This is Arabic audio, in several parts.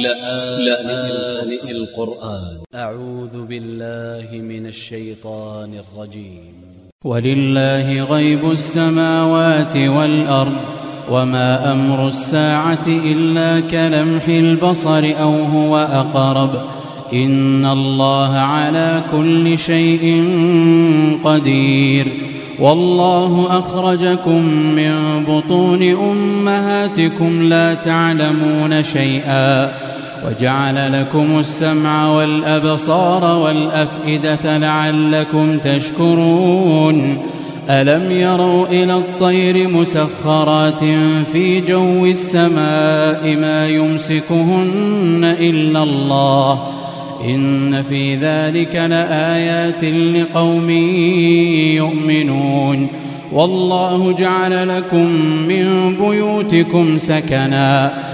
لآن القرآن. أ ع و ذ ب ا ل ل ه من ا ل ش ي ط ا ن ا ل ج ي م ولله غيب السماوات والأرض وما أمر الساعة إلا كلمح البصر أو هو أقرب. إن الله على كل شيء قدير. والله أخرجكم من بطون أمهاتكم لا تعلمون شيئا. وجعل لكم السمع والأبصار والأفئدة لعلكم تشكرون. ألم يروا إلى الطير مسخرات في جو السماء ما يمسكهن إلا الله؟ إن في ذلك لآيات لقوم يؤمنون. والله جعل لكم من بيوتكم سكناً.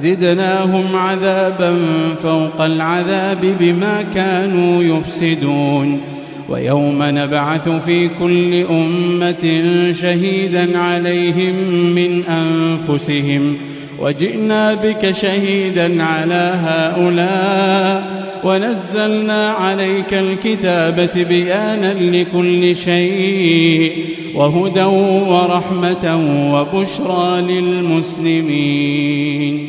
زدناهم عذابا فوق العذاب بما كانوا يفسدون. ويوم نبعث في كل أمة شهيدا عليهم من أنفسهم. وجئنا بك شهيدا على هؤلاء. ونزلنا عليك الكتابة بيانا لكل شيء. وهدى ورحمة وبشرى للمسلمين.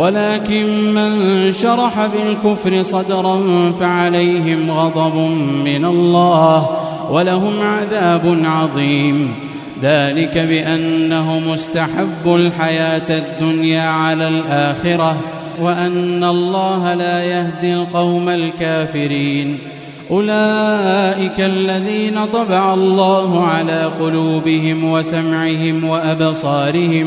ولكن من شرح بالكفر صدرا فعليهم غضب من الله ولهم عذاب عظيم. ذلك بأنه مستحب الحياة الدنيا على الآخرة وأن الله لا يهدي القوم الكافرين. أولئك الذين طبع الله على قلوبهم وسمعهم وأبصارهم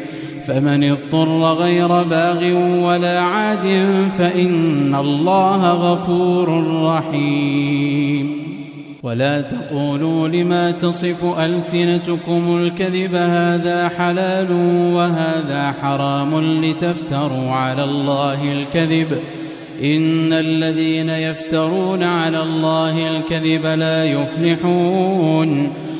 فمن اضطر غير باغ ولا عاد فإن الله غفور رحيم. ولا تقولوا لما تصف ألسنتكم الكذب هذا حلال وهذا حرام لتفتروا على الله الكذب. إن الذين يفترون على الله الكذب لا يفلحون.